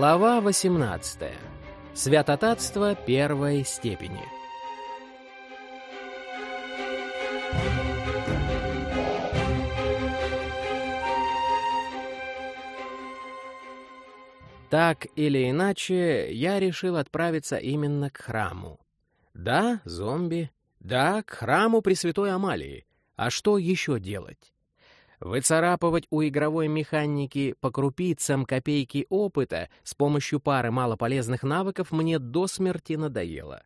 Глава 18. Святотатство первой степени. Так или иначе, я решил отправиться именно к храму. Да, зомби. Да, к храму Пресвятой Амалии. А что еще делать? Выцарапывать у игровой механики по крупицам копейки опыта с помощью пары малополезных навыков мне до смерти надоело.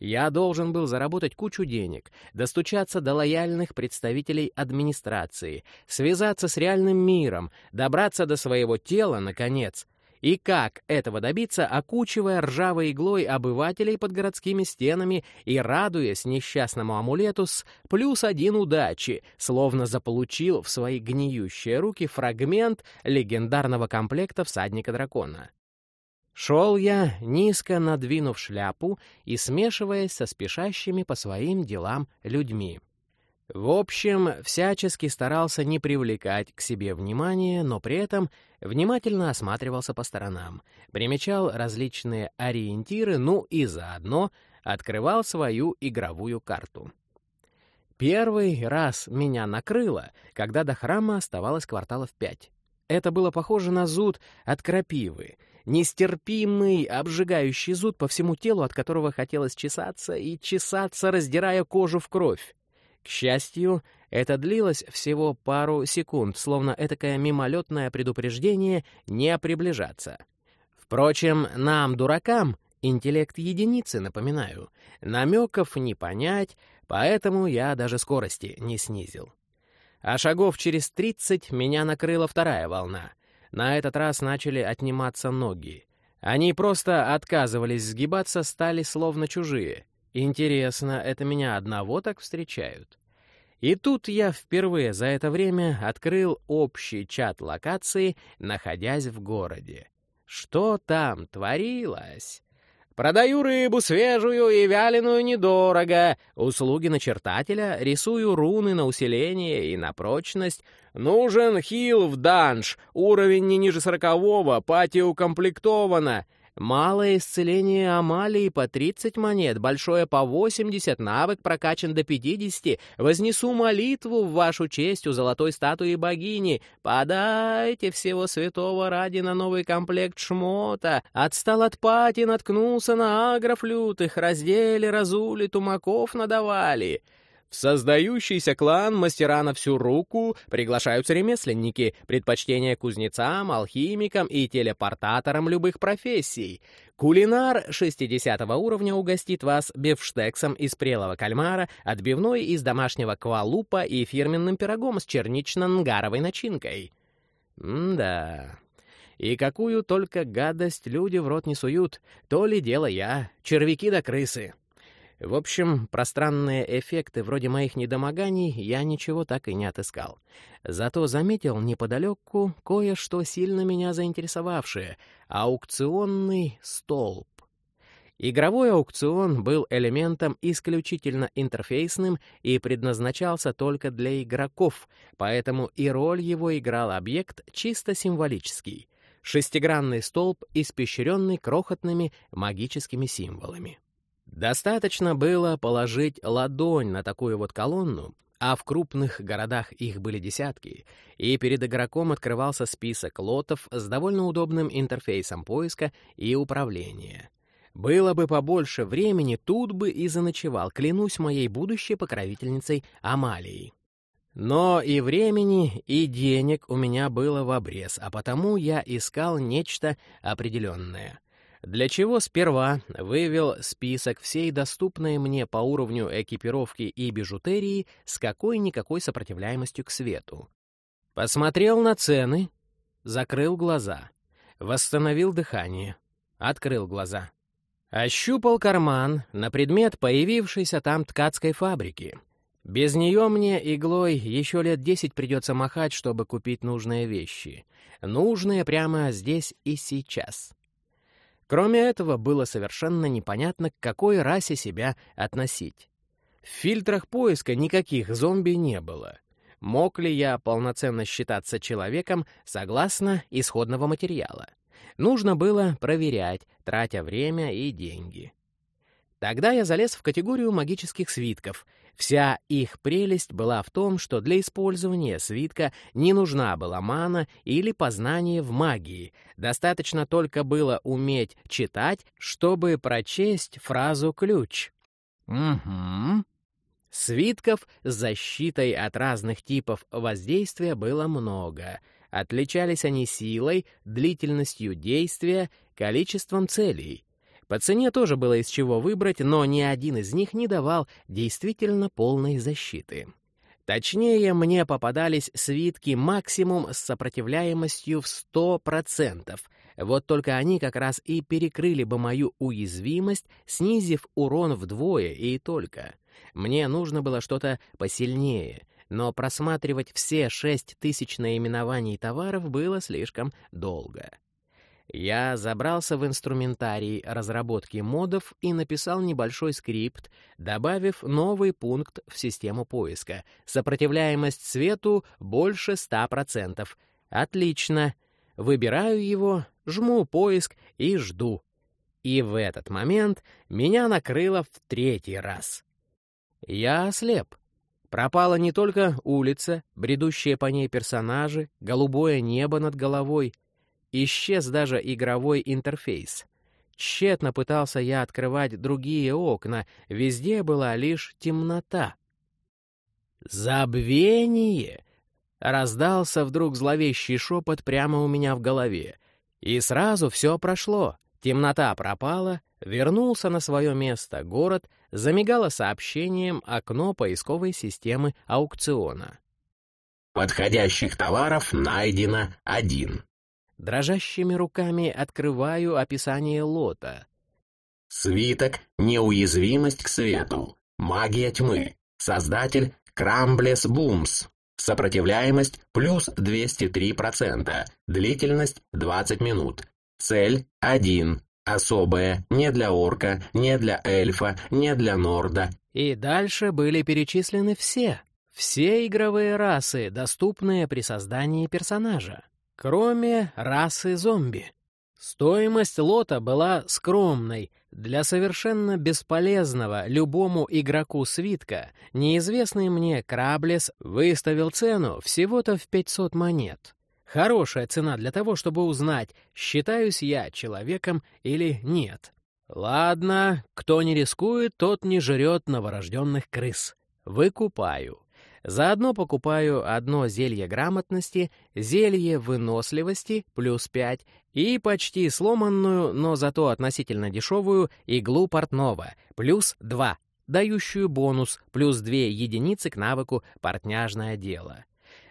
Я должен был заработать кучу денег, достучаться до лояльных представителей администрации, связаться с реальным миром, добраться до своего тела, наконец — и как этого добиться, окучивая ржавой иглой обывателей под городскими стенами и радуясь несчастному амулету с плюс один удачи, словно заполучил в свои гниющие руки фрагмент легендарного комплекта всадника дракона. Шел я, низко надвинув шляпу и смешиваясь со спешащими по своим делам людьми. В общем, всячески старался не привлекать к себе внимания, но при этом внимательно осматривался по сторонам, примечал различные ориентиры, ну и заодно открывал свою игровую карту. Первый раз меня накрыло, когда до храма оставалось кварталов пять. Это было похоже на зуд от крапивы, нестерпимый, обжигающий зуд по всему телу, от которого хотелось чесаться и чесаться, раздирая кожу в кровь. К счастью, это длилось всего пару секунд, словно этакое мимолетное предупреждение не приближаться. Впрочем, нам, дуракам, интеллект единицы, напоминаю, намеков не понять, поэтому я даже скорости не снизил. А шагов через тридцать меня накрыла вторая волна. На этот раз начали отниматься ноги. Они просто отказывались сгибаться, стали словно чужие. Интересно, это меня одного так встречают? И тут я впервые за это время открыл общий чат локации, находясь в городе. Что там творилось? Продаю рыбу свежую и вяленую недорого. Услуги начертателя, рисую руны на усиление и на прочность. Нужен хил в данж, уровень не ниже сорокового, пати укомплектовано. Малое исцеление Амалии по 30 монет, большое по 80, навык прокачан до 50. Вознесу молитву в вашу честь у золотой статуи богини. Подайте всего святого ради на новый комплект шмота. Отстал от пати, наткнулся на агров лютых, раздели, разули, тумаков надавали. В создающийся клан мастера на всю руку приглашаются ремесленники, предпочтение кузнецам, алхимикам и телепортаторам любых профессий. Кулинар 60 уровня угостит вас бифштексом из прелого кальмара, отбивной из домашнего квалупа и фирменным пирогом с чернично-нгаровой начинкой. М-да... И какую только гадость люди в рот не суют, то ли дело я, червяки да крысы. В общем, пространные эффекты вроде моих недомоганий я ничего так и не отыскал. Зато заметил неподалеку кое-что сильно меня заинтересовавшее — аукционный столб. Игровой аукцион был элементом исключительно интерфейсным и предназначался только для игроков, поэтому и роль его играл объект чисто символический — шестигранный столб, испещренный крохотными магическими символами. Достаточно было положить ладонь на такую вот колонну, а в крупных городах их были десятки, и перед игроком открывался список лотов с довольно удобным интерфейсом поиска и управления. Было бы побольше времени, тут бы и заночевал, клянусь моей будущей покровительницей Амалией. Но и времени, и денег у меня было в обрез, а потому я искал нечто определенное — для чего сперва вывел список всей доступной мне по уровню экипировки и бижутерии с какой-никакой сопротивляемостью к свету. Посмотрел на цены, закрыл глаза, восстановил дыхание, открыл глаза. Ощупал карман на предмет появившейся там ткацкой фабрики. Без нее мне иглой еще лет десять придется махать, чтобы купить нужные вещи. Нужные прямо здесь и сейчас. Кроме этого, было совершенно непонятно, к какой расе себя относить. В фильтрах поиска никаких зомби не было. Мог ли я полноценно считаться человеком согласно исходного материала? Нужно было проверять, тратя время и деньги. Тогда я залез в категорию магических свитков. Вся их прелесть была в том, что для использования свитка не нужна была мана или познание в магии. Достаточно только было уметь читать, чтобы прочесть фразу «ключ». Угу. Свитков с защитой от разных типов воздействия было много. Отличались они силой, длительностью действия, количеством целей. По цене тоже было из чего выбрать, но ни один из них не давал действительно полной защиты. Точнее, мне попадались свитки максимум с сопротивляемостью в 100%. Вот только они как раз и перекрыли бы мою уязвимость, снизив урон вдвое и только. Мне нужно было что-то посильнее, но просматривать все шесть тысяч наименований товаров было слишком долго. Я забрался в инструментарий разработки модов и написал небольшой скрипт, добавив новый пункт в систему поиска. Сопротивляемость свету больше 100%. Отлично. Выбираю его, жму поиск и жду. И в этот момент меня накрыло в третий раз. Я ослеп. Пропала не только улица, бредущие по ней персонажи, голубое небо над головой — Исчез даже игровой интерфейс. Тщетно пытался я открывать другие окна, везде была лишь темнота. «Забвение!» — раздался вдруг зловещий шепот прямо у меня в голове. И сразу все прошло. Темнота пропала, вернулся на свое место город, замигало сообщением окно поисковой системы аукциона. Подходящих товаров найдено один. Дрожащими руками открываю описание лота. Свиток «Неуязвимость к свету». Магия тьмы. Создатель Крамблес Бумс. Сопротивляемость плюс 203%. Длительность 20 минут. Цель 1. Особая, не для орка, не для эльфа, не для норда. И дальше были перечислены все. Все игровые расы, доступные при создании персонажа кроме расы зомби. Стоимость лота была скромной. Для совершенно бесполезного любому игроку свитка неизвестный мне Краблес выставил цену всего-то в 500 монет. Хорошая цена для того, чтобы узнать, считаюсь я человеком или нет. Ладно, кто не рискует, тот не жрет новорожденных крыс. Выкупаю. Заодно покупаю одно зелье грамотности, зелье выносливости плюс 5 и почти сломанную, но зато относительно дешевую иглу портного плюс 2, дающую бонус плюс 2 единицы к навыку «Портняжное дело».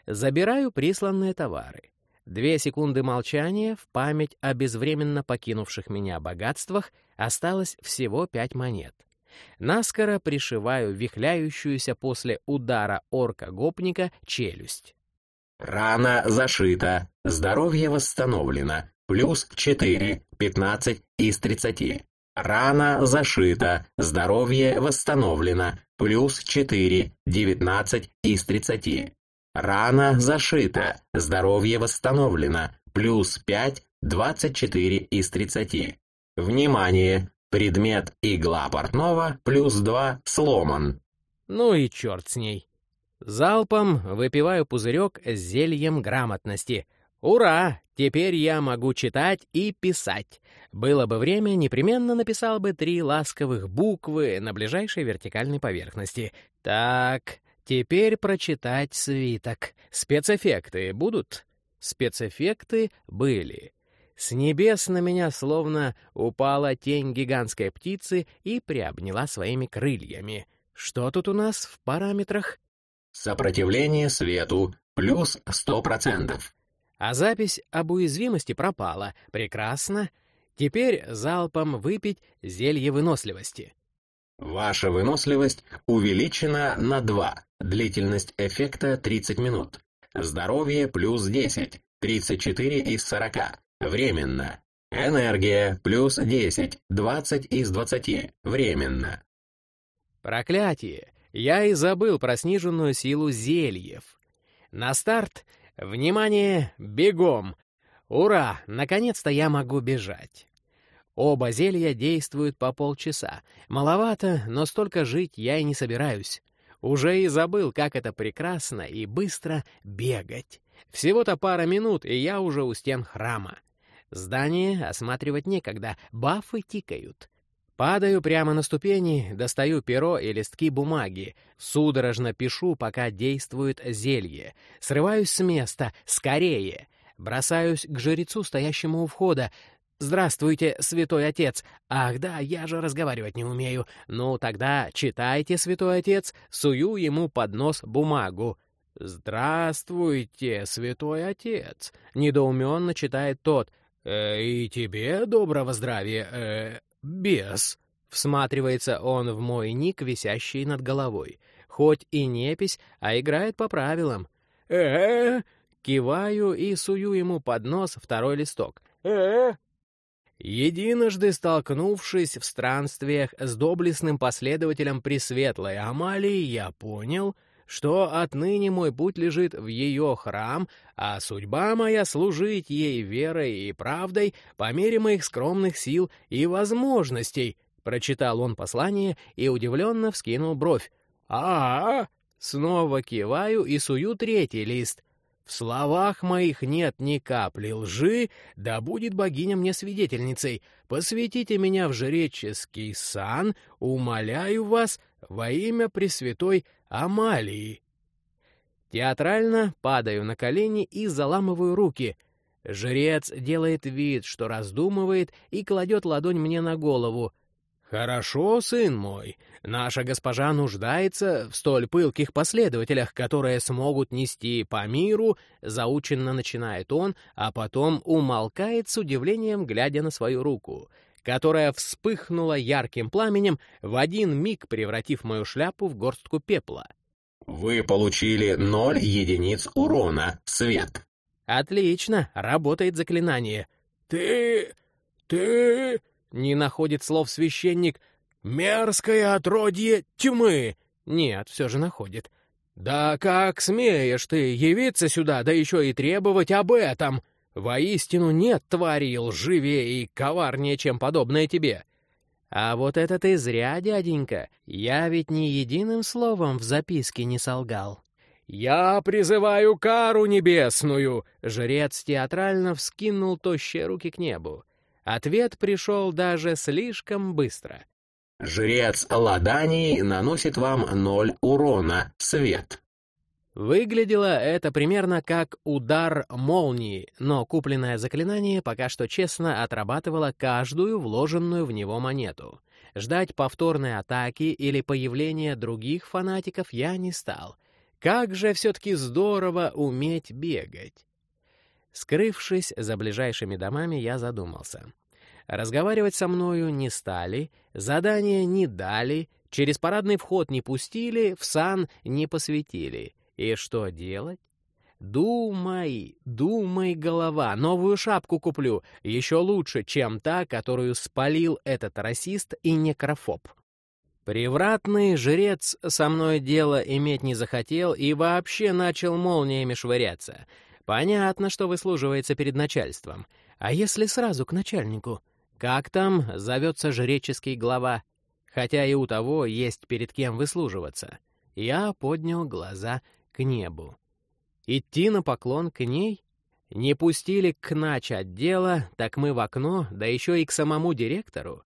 Забираю присланные товары. Две секунды молчания в память о безвременно покинувших меня богатствах осталось всего пять монет. Наскоро пришиваю вихляющуюся после удара орка-гопника челюсть. Рана зашита, здоровье восстановлено, плюс 4, 15 из 30. Рана зашита, здоровье восстановлено, плюс 4, 19 из 30. Рана зашита, здоровье восстановлено, плюс 5, 24 из 30. Внимание! Предмет игла портного плюс два сломан. Ну и черт с ней. Залпом выпиваю пузырек с зельем грамотности. Ура! Теперь я могу читать и писать. Было бы время, непременно написал бы три ласковых буквы на ближайшей вертикальной поверхности. Так, теперь прочитать свиток. Спецэффекты будут? Спецэффекты были. С небес на меня словно упала тень гигантской птицы и приобняла своими крыльями. Что тут у нас в параметрах? Сопротивление свету плюс сто процентов. А запись об уязвимости пропала. Прекрасно. Теперь залпом выпить зелье выносливости. Ваша выносливость увеличена на 2. Длительность эффекта 30 минут. Здоровье плюс 10. 34 из 40. Временно. Энергия плюс 10, 20 из 20. Временно. Проклятие! Я и забыл про сниженную силу зельев. На старт! Внимание! Бегом! Ура! Наконец-то я могу бежать. Оба зелья действуют по полчаса. Маловато, но столько жить я и не собираюсь. Уже и забыл, как это прекрасно и быстро бегать. Всего-то пара минут, и я уже у стен храма. Здание осматривать некогда, бафы тикают. Падаю прямо на ступени, достаю перо и листки бумаги, судорожно пишу, пока действует зелье. Срываюсь с места, скорее. Бросаюсь к жрецу, стоящему у входа. «Здравствуйте, святой отец! Ах да, я же разговаривать не умею. Ну, тогда читайте, святой отец!» Сую ему под нос бумагу. «Здравствуйте, святой отец!» — недоуменно читает тот. «Э, «И тебе доброго здравия, э, бес!» Всматривается он в мой ник, висящий над головой. Хоть и непись, а играет по правилам. э Киваю и сую ему под нос второй листок. э Единожды столкнувшись в странствиях с доблестным последователем Пресветлой Амалии, я понял, что отныне мой путь лежит в ее храм, а судьба моя — служить ей верой и правдой по мере моих скромных сил и возможностей. Прочитал он послание и удивленно вскинул бровь. а, -а, -а Снова киваю и сую третий лист. В словах моих нет ни капли лжи, да будет богиня мне свидетельницей. Посвятите меня в жреческий сан, умоляю вас, во имя Пресвятой Амалии. Театрально падаю на колени и заламываю руки. Жрец делает вид, что раздумывает, и кладет ладонь мне на голову. «Хорошо, сын мой, наша госпожа нуждается в столь пылких последователях, которые смогут нести по миру», заученно начинает он, а потом умолкает с удивлением, глядя на свою руку, которая вспыхнула ярким пламенем, в один миг превратив мою шляпу в горстку пепла. «Вы получили ноль единиц урона, Свет». «Отлично, работает заклинание». «Ты... ты...» Не находит слов священник. «Мерзкое отродье тьмы!» Нет, все же находит. «Да как смеешь ты явиться сюда, да еще и требовать об этом? Воистину нет твари лживее и коварнее, чем подобное тебе». «А вот это ты зря, дяденька. Я ведь ни единым словом в записке не солгал». «Я призываю кару небесную!» Жрец театрально вскинул тощие руки к небу. Ответ пришел даже слишком быстро. «Жрец Ладаний наносит вам ноль урона, свет». Выглядело это примерно как удар молнии, но купленное заклинание пока что честно отрабатывало каждую вложенную в него монету. Ждать повторной атаки или появления других фанатиков я не стал. Как же все-таки здорово уметь бегать. Скрывшись за ближайшими домами, я задумался. Разговаривать со мною не стали, задания не дали, через парадный вход не пустили, в сан не посвятили. И что делать? Думай, думай, голова, новую шапку куплю, еще лучше, чем та, которую спалил этот расист и некрофоб. Привратный жрец со мной дело иметь не захотел и вообще начал молниями швыряться — Понятно, что выслуживается перед начальством. А если сразу к начальнику? Как там зовется жреческий глава? Хотя и у того есть перед кем выслуживаться. Я поднял глаза к небу. Идти на поклон к ней? Не пустили к нач отдела, так мы в окно, да еще и к самому директору.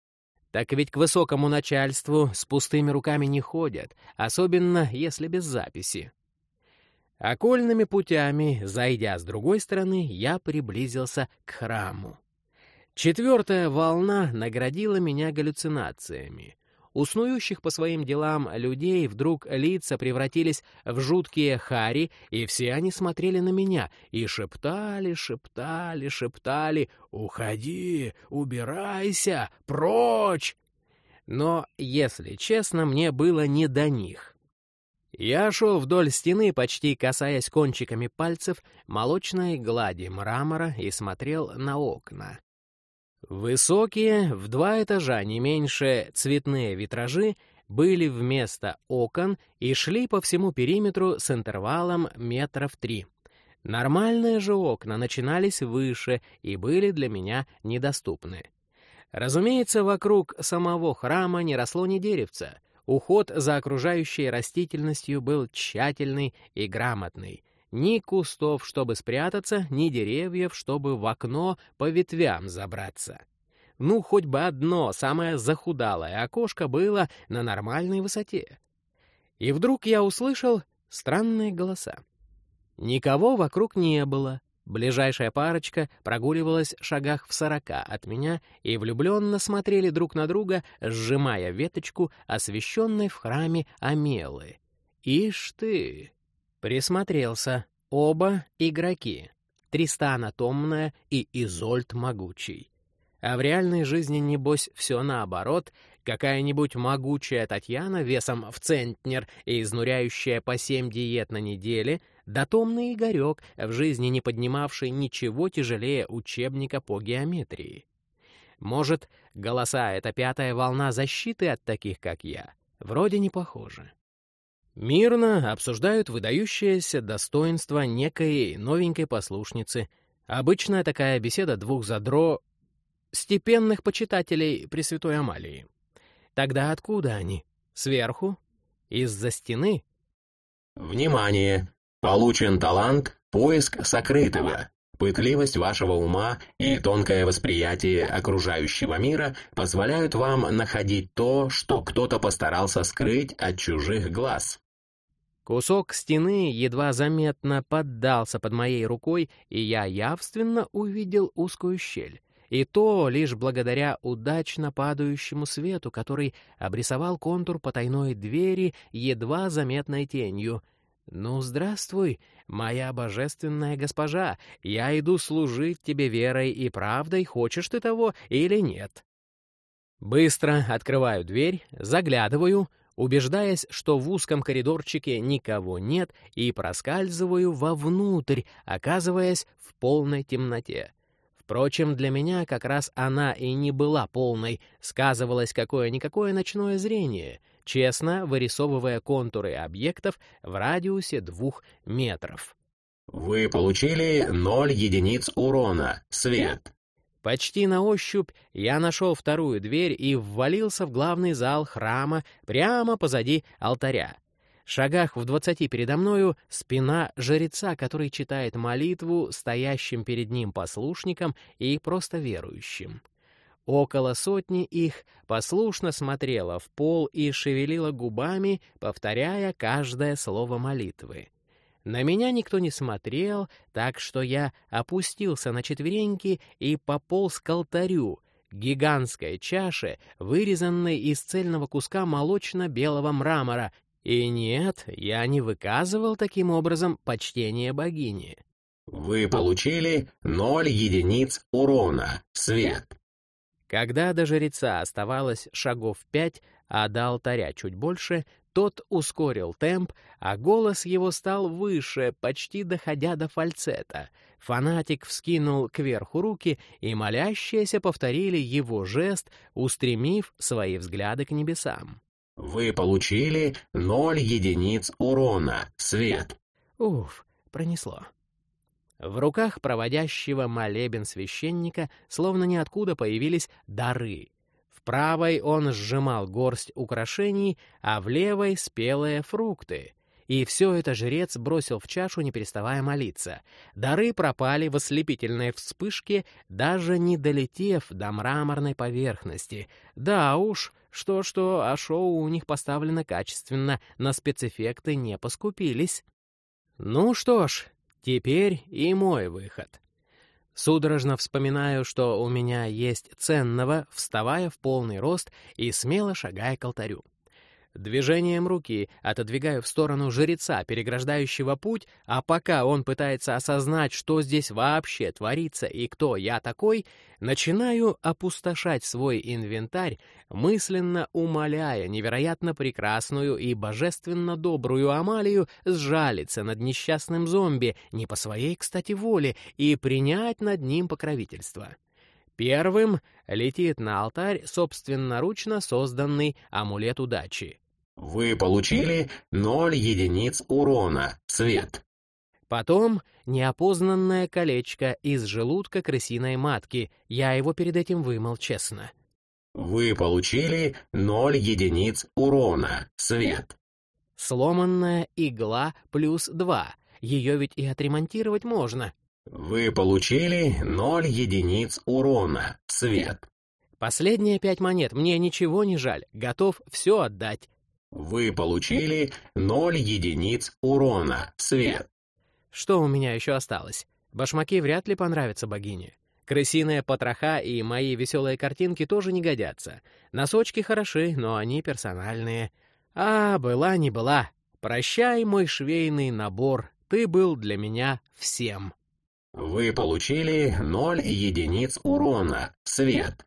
Так ведь к высокому начальству с пустыми руками не ходят, особенно если без записи. Окольными путями, зайдя с другой стороны, я приблизился к храму. Четвертая волна наградила меня галлюцинациями. У по своим делам людей вдруг лица превратились в жуткие хари, и все они смотрели на меня и шептали, шептали, шептали «Уходи, убирайся, прочь!» Но, если честно, мне было не до них. Я шел вдоль стены, почти касаясь кончиками пальцев молочной глади мрамора и смотрел на окна. Высокие, в два этажа не меньше, цветные витражи были вместо окон и шли по всему периметру с интервалом метров три. Нормальные же окна начинались выше и были для меня недоступны. Разумеется, вокруг самого храма не росло ни деревца. Уход за окружающей растительностью был тщательный и грамотный. Ни кустов, чтобы спрятаться, ни деревьев, чтобы в окно по ветвям забраться. Ну, хоть бы одно, самое захудалое окошко было на нормальной высоте. И вдруг я услышал странные голоса. Никого вокруг не было. Ближайшая парочка прогуливалась в шагах в сорока от меня и влюбленно смотрели друг на друга, сжимая веточку, освещенной в храме Амелы. Ишь ты! Присмотрелся. Оба игроки. Тристана Томная и Изольд Могучий. А в реальной жизни, небось, все наоборот. Какая-нибудь могучая Татьяна весом в центнер и изнуряющая по семь диет на неделе — да томный Игорек, в жизни не поднимавший ничего тяжелее учебника по геометрии. Может, голоса — это пятая волна защиты от таких, как я? Вроде не похоже. Мирно обсуждают выдающееся достоинство некой новенькой послушницы. Обычная такая беседа двух задро... степенных почитателей Пресвятой Амалии. Тогда откуда они? Сверху? Из-за стены? Внимание! Получен талант «Поиск сокрытого». Пытливость вашего ума и тонкое восприятие окружающего мира позволяют вам находить то, что кто-то постарался скрыть от чужих глаз. Кусок стены едва заметно поддался под моей рукой, и я явственно увидел узкую щель. И то лишь благодаря удачно падающему свету, который обрисовал контур потайной двери едва заметной тенью. «Ну, здравствуй, моя божественная госпожа, я иду служить тебе верой и правдой, хочешь ты того или нет?» Быстро открываю дверь, заглядываю, убеждаясь, что в узком коридорчике никого нет, и проскальзываю вовнутрь, оказываясь в полной темноте. Впрочем, для меня как раз она и не была полной, сказывалось какое-никакое ночное зрение — честно вырисовывая контуры объектов в радиусе двух метров. Вы получили ноль единиц урона. Свет. Почти на ощупь я нашел вторую дверь и ввалился в главный зал храма прямо позади алтаря. Шагах в двадцати передо мною спина жреца, который читает молитву стоящим перед ним послушникам и просто верующим. Около сотни их послушно смотрела в пол и шевелила губами, повторяя каждое слово молитвы. На меня никто не смотрел, так что я опустился на четвереньки и пополз к алтарю, гигантской чаше, вырезанной из цельного куска молочно-белого мрамора. И нет, я не выказывал таким образом почтение богини. Вы получили ноль единиц урона. Свет. Когда до жреца оставалось шагов пять, а до алтаря чуть больше, тот ускорил темп, а голос его стал выше, почти доходя до фальцета. Фанатик вскинул кверху руки, и молящиеся повторили его жест, устремив свои взгляды к небесам. «Вы получили ноль единиц урона. Свет». Уф, пронесло. В руках проводящего молебен священника словно ниоткуда появились дары. Правой он сжимал горсть украшений, а в левой — спелые фрукты. И все это жрец бросил в чашу, не переставая молиться. Дары пропали в ослепительной вспышке, даже не долетев до мраморной поверхности. Да уж, что-что, а шоу у них поставлено качественно, на спецэффекты не поскупились. Ну что ж, Теперь и мой выход. Судорожно вспоминаю, что у меня есть ценного, вставая в полный рост и смело шагая к алтарю. Движением руки отодвигаю в сторону жреца, переграждающего путь, а пока он пытается осознать, что здесь вообще творится и кто я такой, начинаю опустошать свой инвентарь, мысленно умоляя невероятно прекрасную и божественно добрую Амалию сжалиться над несчастным зомби не по своей, кстати, воле и принять над ним покровительство. Первым летит на алтарь собственноручно созданный амулет удачи. Вы получили 0 единиц урона. Свет. Потом неопознанное колечко из желудка крысиной матки. Я его перед этим вымыл честно. Вы получили 0 единиц урона. Свет. Сломанная игла плюс 2. Ее ведь и отремонтировать можно. Вы получили 0 единиц урона. Свет. Последние пять монет. Мне ничего не жаль. Готов все отдать. Вы получили 0 единиц урона. Свет. Что у меня еще осталось? Башмаки вряд ли понравятся богине. Крысиные потроха и мои веселые картинки тоже не годятся. Носочки хороши, но они персональные. А, была не была. Прощай, мой швейный набор. Ты был для меня всем. Вы получили ноль единиц урона. Свет.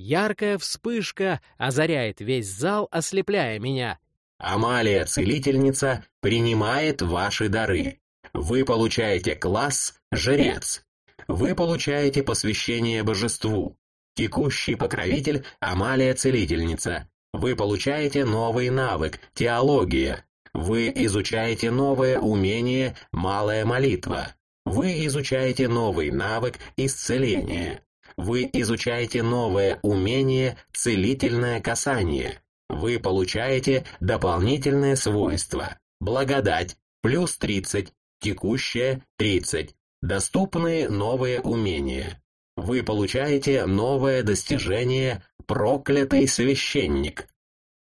Яркая вспышка озаряет весь зал, ослепляя меня. Амалия-целительница принимает ваши дары. Вы получаете класс «Жрец». Вы получаете посвящение божеству. Текущий покровитель Амалия-целительница. Вы получаете новый навык «Теология». Вы изучаете новое умение «Малая молитва». Вы изучаете новый навык «Исцеление». Вы изучаете новое умение «Целительное касание». Вы получаете дополнительное свойство «Благодать» плюс 30 Текущее 30. Доступны новые умения. Вы получаете новое достижение «Проклятый священник».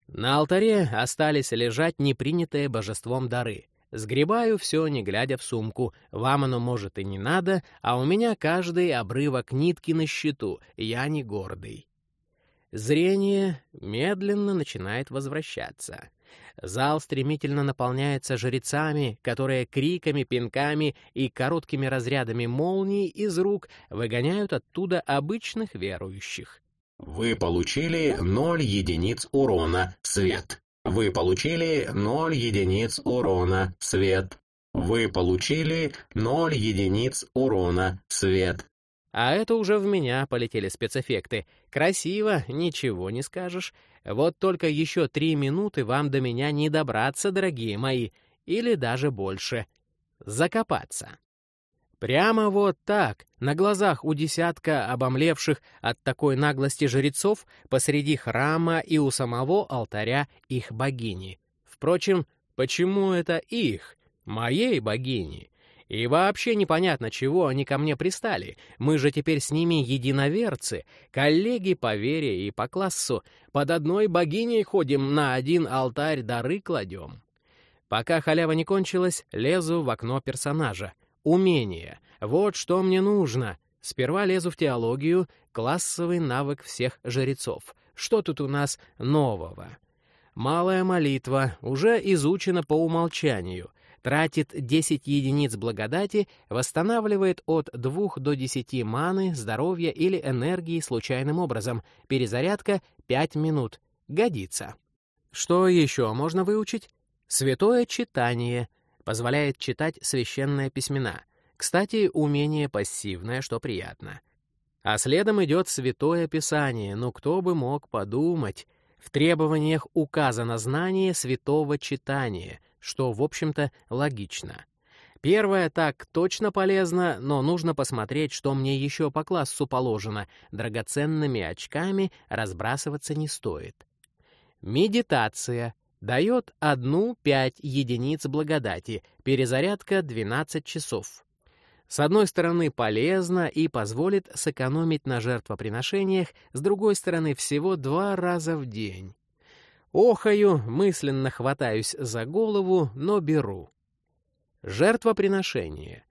На алтаре остались лежать непринятые божеством дары. Сгребаю все, не глядя в сумку. Вам оно, может, и не надо, а у меня каждый обрывок нитки на счету, я не гордый. Зрение медленно начинает возвращаться. Зал стремительно наполняется жрецами, которые криками, пинками и короткими разрядами молний из рук выгоняют оттуда обычных верующих. Вы получили 0 единиц урона, свет. Вы получили 0 единиц урона, свет. Вы получили 0 единиц урона, свет. А это уже в меня полетели спецэффекты. Красиво, ничего не скажешь. Вот только еще три минуты вам до меня не добраться, дорогие мои, или даже больше. Закопаться. Прямо вот так, на глазах у десятка обомлевших от такой наглости жрецов посреди храма и у самого алтаря их богини. Впрочем, почему это их, моей богини? И вообще непонятно, чего они ко мне пристали. Мы же теперь с ними единоверцы, коллеги по вере и по классу. Под одной богиней ходим, на один алтарь дары кладем. Пока халява не кончилась, лезу в окно персонажа. Умение. Вот что мне нужно. Сперва лезу в теологию, классовый навык всех жрецов. Что тут у нас нового? Малая молитва уже изучена по умолчанию — тратит 10 единиц благодати, восстанавливает от 2 до 10 маны, здоровья или энергии случайным образом. Перезарядка 5 минут. Годится. Что еще можно выучить? Святое читание. Позволяет читать священные письмена. Кстати, умение пассивное, что приятно. А следом идет Святое Писание, ну кто бы мог подумать. В требованиях указано знание святого читания — что, в общем-то, логично. Первое так точно полезно, но нужно посмотреть, что мне еще по классу положено. Драгоценными очками разбрасываться не стоит. Медитация. Дает одну пять единиц благодати, перезарядка 12 часов. С одной стороны, полезно и позволит сэкономить на жертвоприношениях, с другой стороны, всего два раза в день. Охаю, мысленно хватаюсь за голову, но беру. Жертвоприношение.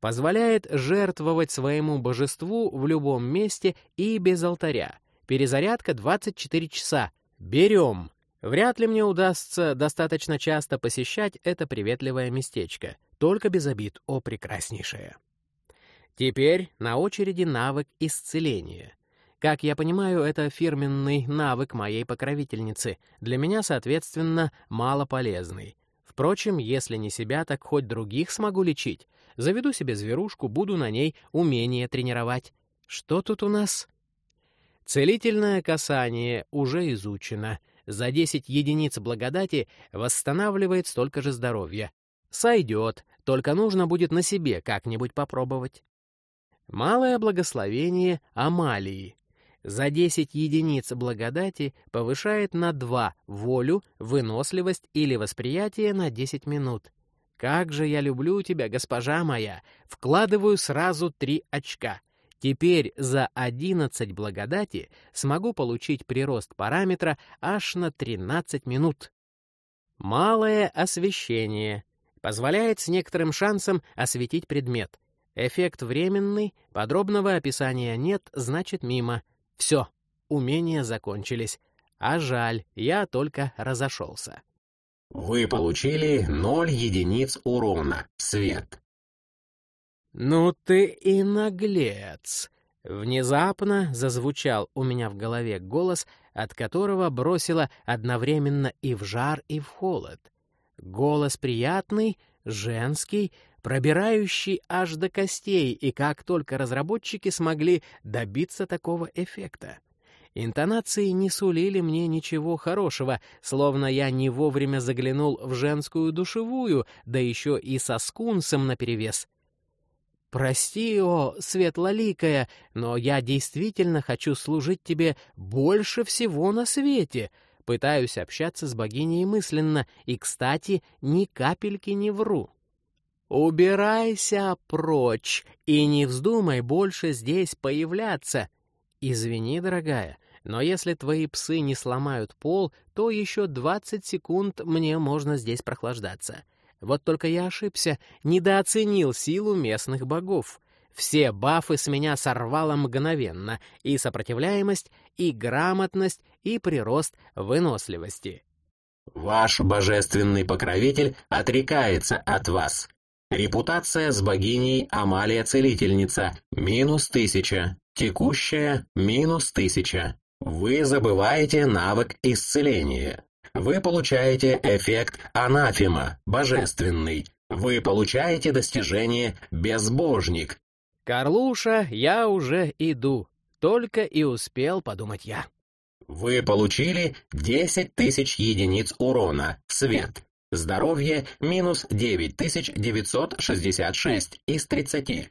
Позволяет жертвовать своему божеству в любом месте и без алтаря. Перезарядка 24 часа. Берем. Вряд ли мне удастся достаточно часто посещать это приветливое местечко. Только без обид, о прекраснейшее. Теперь на очереди навык исцеления. Как я понимаю, это фирменный навык моей покровительницы, для меня, соответственно, малополезный. Впрочем, если не себя, так хоть других смогу лечить. Заведу себе зверушку, буду на ней умение тренировать. Что тут у нас? Целительное касание уже изучено. За 10 единиц благодати восстанавливает столько же здоровья. Сойдет, только нужно будет на себе как-нибудь попробовать. Малое благословение Амалии. За 10 единиц благодати повышает на 2 волю, выносливость или восприятие на 10 минут. Как же я люблю тебя, госпожа моя! Вкладываю сразу 3 очка. Теперь за 11 благодати смогу получить прирост параметра аж на 13 минут. Малое освещение позволяет с некоторым шансом осветить предмет. Эффект временный, подробного описания нет, значит мимо. Все, умения закончились. А жаль, я только разошелся. Вы получили 0 единиц урона. Свет. «Ну ты и наглец!» Внезапно зазвучал у меня в голове голос, от которого бросило одновременно и в жар, и в холод. Голос приятный, женский, пробирающий аж до костей, и как только разработчики смогли добиться такого эффекта. Интонации не сулили мне ничего хорошего, словно я не вовремя заглянул в женскую душевую, да еще и со скунсом наперевес. «Прости, о, светлоликая, но я действительно хочу служить тебе больше всего на свете», Пытаюсь общаться с богиней мысленно, и, кстати, ни капельки не вру. «Убирайся прочь и не вздумай больше здесь появляться. Извини, дорогая, но если твои псы не сломают пол, то еще двадцать секунд мне можно здесь прохлаждаться. Вот только я ошибся, недооценил силу местных богов. Все бафы с меня сорвало мгновенно, и сопротивляемость, и грамотность, и прирост выносливости. Ваш божественный покровитель отрекается от вас. Репутация с богиней Амалия-целительница – минус тысяча. Текущая – минус тысяча. Вы забываете навык исцеления. Вы получаете эффект анафема, божественный. Вы получаете достижение безбожник. Карлуша, я уже иду. Только и успел подумать я. Вы получили 10 тысяч единиц урона, свет. Здоровье минус 9966 из 30.